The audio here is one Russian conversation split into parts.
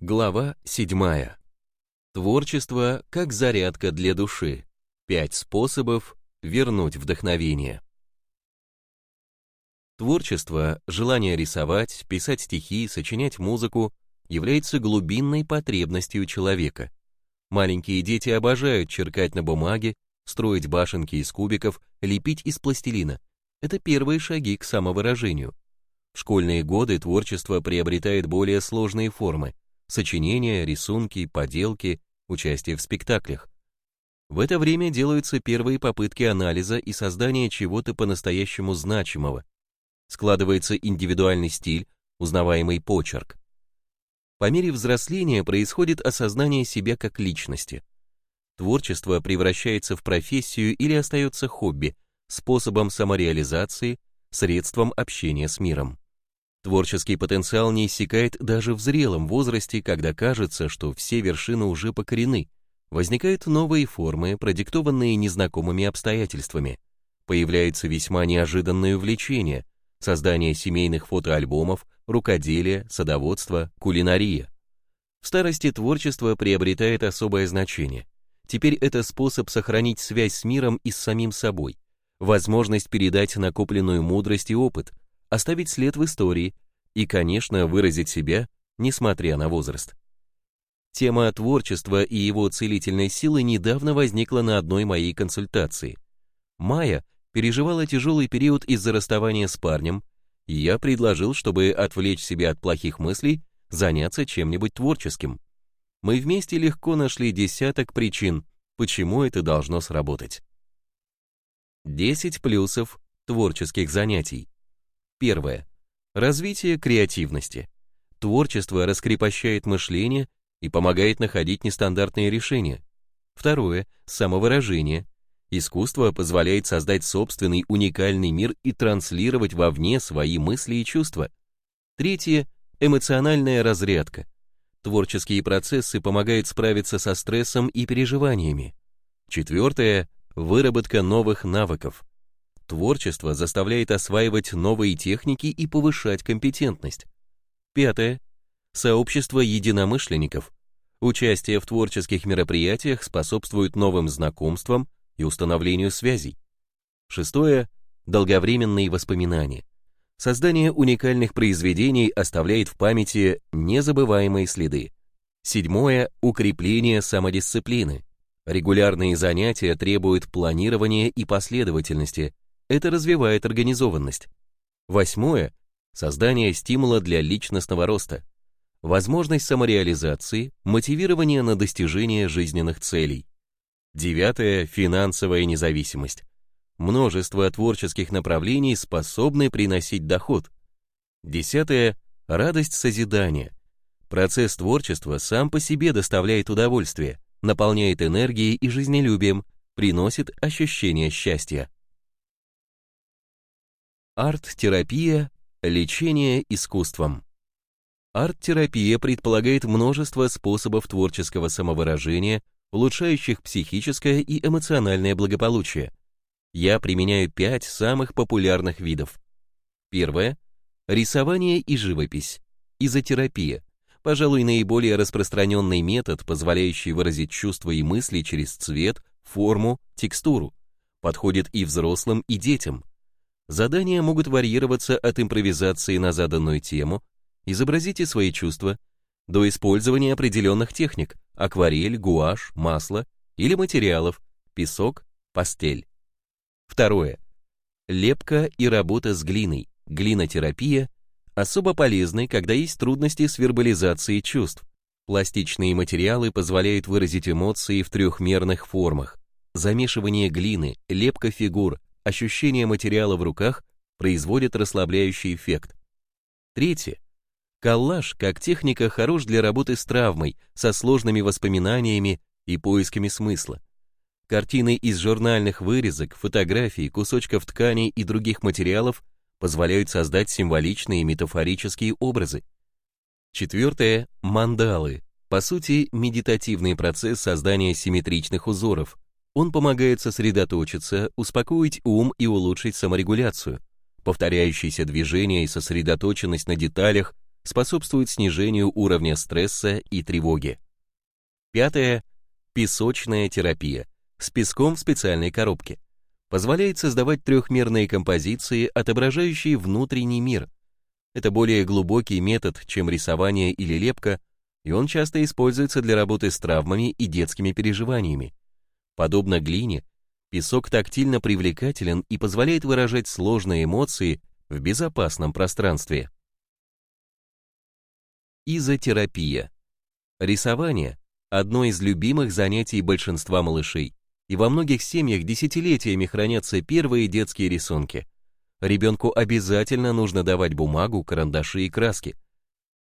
Глава 7. Творчество как зарядка для души. Пять способов вернуть вдохновение. Творчество, желание рисовать, писать стихи, сочинять музыку является глубинной потребностью человека. Маленькие дети обожают черкать на бумаге, строить башенки из кубиков, лепить из пластилина. Это первые шаги к самовыражению. В школьные годы творчество приобретает более сложные формы – сочинения, рисунки, поделки, участие в спектаклях. В это время делаются первые попытки анализа и создания чего-то по-настоящему значимого. Складывается индивидуальный стиль, узнаваемый почерк. По мере взросления происходит осознание себя как личности. Творчество превращается в профессию или остается хобби, способом самореализации, средством общения с миром. Творческий потенциал не иссякает даже в зрелом возрасте, когда кажется, что все вершины уже покорены. Возникают новые формы, продиктованные незнакомыми обстоятельствами. Появляются весьма неожиданные увлечения, создание семейных фотоальбомов, рукоделие, садоводство, кулинария. В старости творчество приобретает особое значение. Теперь это способ сохранить связь с миром и с самим собой, возможность передать накопленную мудрость и опыт, оставить след в истории и, конечно, выразить себя, несмотря на возраст. Тема творчества и его целительной силы недавно возникла на одной моей консультации. Майя переживала тяжелый период из-за расставания с парнем, и я предложил, чтобы отвлечь себя от плохих мыслей, заняться чем-нибудь творческим. Мы вместе легко нашли десяток причин, почему это должно сработать. 10 плюсов творческих занятий. Первое. Развитие креативности. Творчество раскрепощает мышление и помогает находить нестандартные решения. Второе. Самовыражение. Искусство позволяет создать собственный уникальный мир и транслировать вовне свои мысли и чувства. Третье. Эмоциональная разрядка. Творческие процессы помогают справиться со стрессом и переживаниями. Четвертое. Выработка новых навыков. Творчество заставляет осваивать новые техники и повышать компетентность. Пятое. Сообщество единомышленников. Участие в творческих мероприятиях способствует новым знакомствам и установлению связей. Шестое. Долговременные воспоминания. Создание уникальных произведений оставляет в памяти незабываемые следы. Седьмое. Укрепление самодисциплины. Регулярные занятия требуют планирования и последовательности, это развивает организованность. Восьмое – создание стимула для личностного роста. Возможность самореализации, мотивирование на достижение жизненных целей. Девятое – финансовая независимость. Множество творческих направлений способны приносить доход. Десятое – радость созидания. Процесс творчества сам по себе доставляет удовольствие, наполняет энергией и жизнелюбием, приносит ощущение счастья. Арт-терапия – лечение искусством. Арт-терапия предполагает множество способов творческого самовыражения, улучшающих психическое и эмоциональное благополучие. Я применяю пять самых популярных видов. Первое – рисование и живопись. Изотерапия. Пожалуй, наиболее распространенный метод, позволяющий выразить чувства и мысли через цвет, форму, текстуру. Подходит и взрослым, и детям – Задания могут варьироваться от импровизации на заданную тему, изобразите свои чувства, до использования определенных техник, акварель, гуашь, масло или материалов, песок, пастель. Второе. Лепка и работа с глиной, глинотерапия, особо полезны, когда есть трудности с вербализацией чувств. Пластичные материалы позволяют выразить эмоции в трехмерных формах. Замешивание глины, лепка фигур, ощущение материала в руках производит расслабляющий эффект. Третье. Коллаж как техника хорош для работы с травмой, со сложными воспоминаниями и поисками смысла. Картины из журнальных вырезок, фотографий, кусочков тканей и других материалов позволяют создать символичные метафорические образы. Четвертое – мандалы. По сути, медитативный процесс создания симметричных узоров, он помогает сосредоточиться, успокоить ум и улучшить саморегуляцию. Повторяющиеся движения и сосредоточенность на деталях способствует снижению уровня стресса и тревоги. Пятое. Песочная терапия с песком в специальной коробке. Позволяет создавать трехмерные композиции, отображающие внутренний мир. Это более глубокий метод, чем рисование или лепка, и он часто используется для работы с травмами и детскими переживаниями. Подобно глине, песок тактильно привлекателен и позволяет выражать сложные эмоции в безопасном пространстве. Изотерапия. Рисование – одно из любимых занятий большинства малышей, и во многих семьях десятилетиями хранятся первые детские рисунки. Ребенку обязательно нужно давать бумагу, карандаши и краски.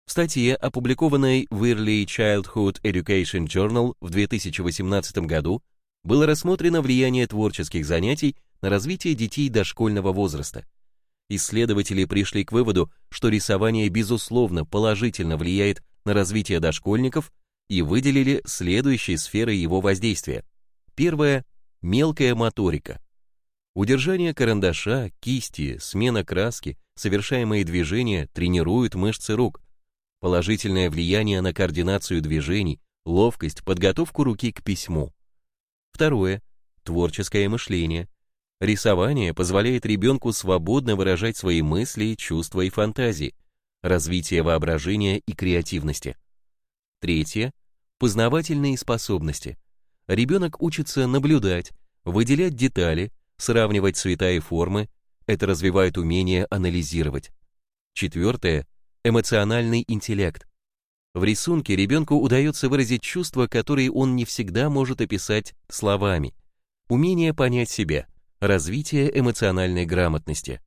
В статье, опубликованной в Early Childhood Education Journal в 2018 году, было рассмотрено влияние творческих занятий на развитие детей дошкольного возраста. Исследователи пришли к выводу, что рисование безусловно положительно влияет на развитие дошкольников и выделили следующие сферы его воздействия. Первое – мелкая моторика. Удержание карандаша, кисти, смена краски, совершаемые движения тренируют мышцы рук. Положительное влияние на координацию движений, ловкость, подготовку руки к письму. Второе – творческое мышление. Рисование позволяет ребенку свободно выражать свои мысли, чувства и фантазии, развитие воображения и креативности. Третье – познавательные способности. Ребенок учится наблюдать, выделять детали, сравнивать цвета и формы, это развивает умение анализировать. Четвертое – эмоциональный интеллект. В рисунке ребенку удается выразить чувства, которые он не всегда может описать словами. Умение понять себя – развитие эмоциональной грамотности.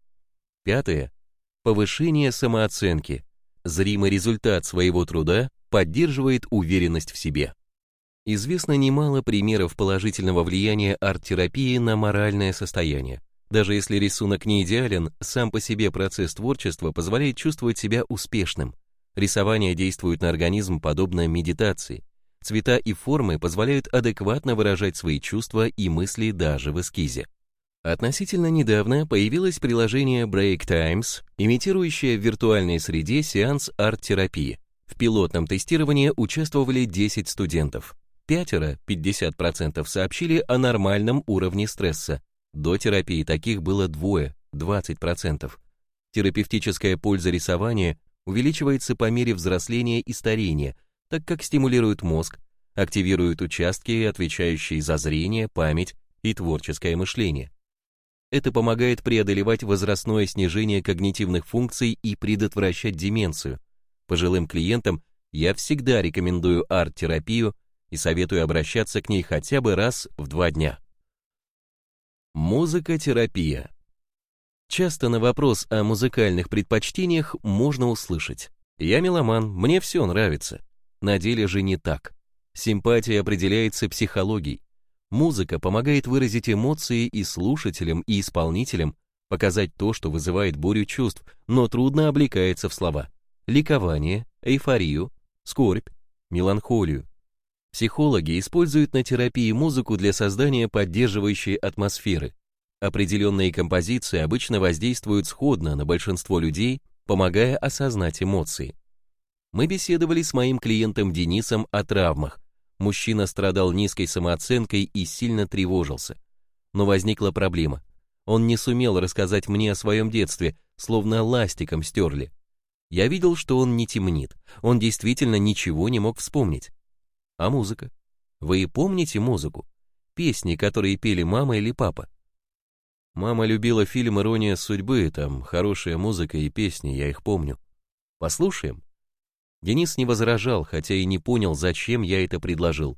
Пятое. Повышение самооценки. Зримый результат своего труда поддерживает уверенность в себе. Известно немало примеров положительного влияния арт-терапии на моральное состояние. Даже если рисунок не идеален, сам по себе процесс творчества позволяет чувствовать себя успешным. Рисование действует на организм подобно медитации. Цвета и формы позволяют адекватно выражать свои чувства и мысли даже в эскизе. Относительно недавно появилось приложение Break Times, имитирующее в виртуальной среде сеанс арт-терапии. В пилотном тестировании участвовали 10 студентов. Пятеро, 50%, сообщили о нормальном уровне стресса. До терапии таких было двое, 20%. Терапевтическая польза рисования увеличивается по мере взросления и старения, так как стимулирует мозг, активирует участки, отвечающие за зрение, память и творческое мышление. Это помогает преодолевать возрастное снижение когнитивных функций и предотвращать деменцию. Пожилым клиентам я всегда рекомендую арт-терапию и советую обращаться к ней хотя бы раз в два дня. Музыкотерапия. Часто на вопрос о музыкальных предпочтениях можно услышать «Я меломан, мне все нравится». На деле же не так. Симпатия определяется психологией. Музыка помогает выразить эмоции и слушателям, и исполнителям, показать то, что вызывает бурю чувств, но трудно облекается в слова. Ликование, эйфорию, скорбь, меланхолию. Психологи используют на терапии музыку для создания поддерживающей атмосферы. Определенные композиции обычно воздействуют сходно на большинство людей, помогая осознать эмоции. Мы беседовали с моим клиентом Денисом о травмах, Мужчина страдал низкой самооценкой и сильно тревожился. Но возникла проблема. Он не сумел рассказать мне о своем детстве, словно ластиком стерли. Я видел, что он не темнит, он действительно ничего не мог вспомнить. А музыка? Вы помните музыку? Песни, которые пели мама или папа? Мама любила фильм «Ирония судьбы», там хорошая музыка и песни, я их помню. Послушаем? Денис не возражал, хотя и не понял, зачем я это предложил.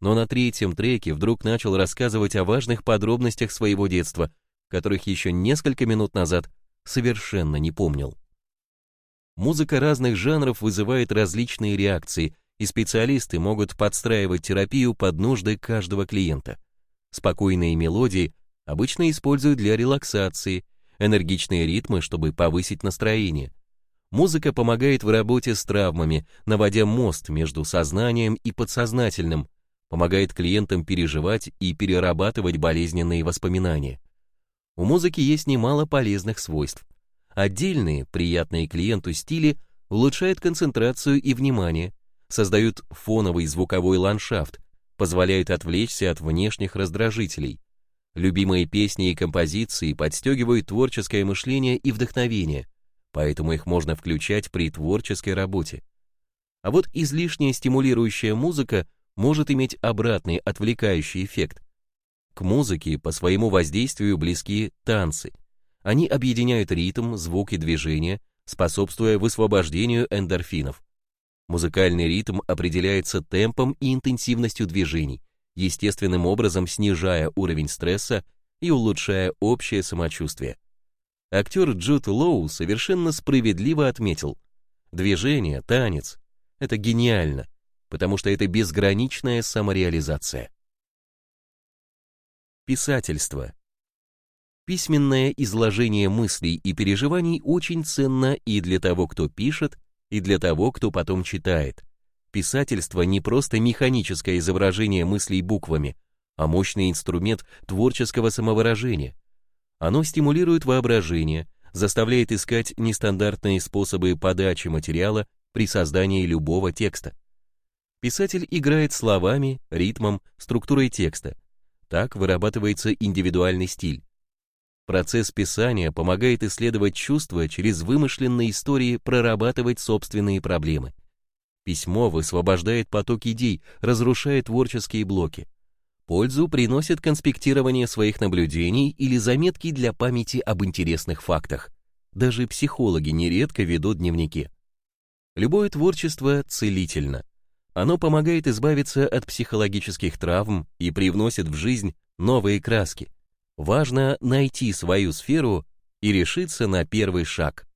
Но на третьем треке вдруг начал рассказывать о важных подробностях своего детства, которых еще несколько минут назад совершенно не помнил. Музыка разных жанров вызывает различные реакции, и специалисты могут подстраивать терапию под нужды каждого клиента. Спокойные мелодии обычно используют для релаксации, энергичные ритмы, чтобы повысить настроение, Музыка помогает в работе с травмами, наводя мост между сознанием и подсознательным, помогает клиентам переживать и перерабатывать болезненные воспоминания. У музыки есть немало полезных свойств. Отдельные, приятные клиенту стили улучшает концентрацию и внимание, создают фоновый звуковой ландшафт, позволяет отвлечься от внешних раздражителей. Любимые песни и композиции подстегивают творческое мышление и вдохновение, поэтому их можно включать при творческой работе. А вот излишняя стимулирующая музыка может иметь обратный отвлекающий эффект. К музыке по своему воздействию близки танцы. Они объединяют ритм, звук и движение, способствуя высвобождению эндорфинов. Музыкальный ритм определяется темпом и интенсивностью движений, естественным образом снижая уровень стресса и улучшая общее самочувствие. Актер Джуд Лоу совершенно справедливо отметил, движение, танец — это гениально, потому что это безграничная самореализация. Писательство. Письменное изложение мыслей и переживаний очень ценно и для того, кто пишет, и для того, кто потом читает. Писательство не просто механическое изображение мыслей буквами, а мощный инструмент творческого самовыражения. Оно стимулирует воображение, заставляет искать нестандартные способы подачи материала при создании любого текста. Писатель играет словами, ритмом, структурой текста. Так вырабатывается индивидуальный стиль. Процесс писания помогает исследовать чувства через вымышленные истории прорабатывать собственные проблемы. Письмо высвобождает поток идей, разрушает творческие блоки. Пользу приносит конспектирование своих наблюдений или заметки для памяти об интересных фактах. Даже психологи нередко ведут дневники. Любое творчество целительно. Оно помогает избавиться от психологических травм и привносит в жизнь новые краски. Важно найти свою сферу и решиться на первый шаг.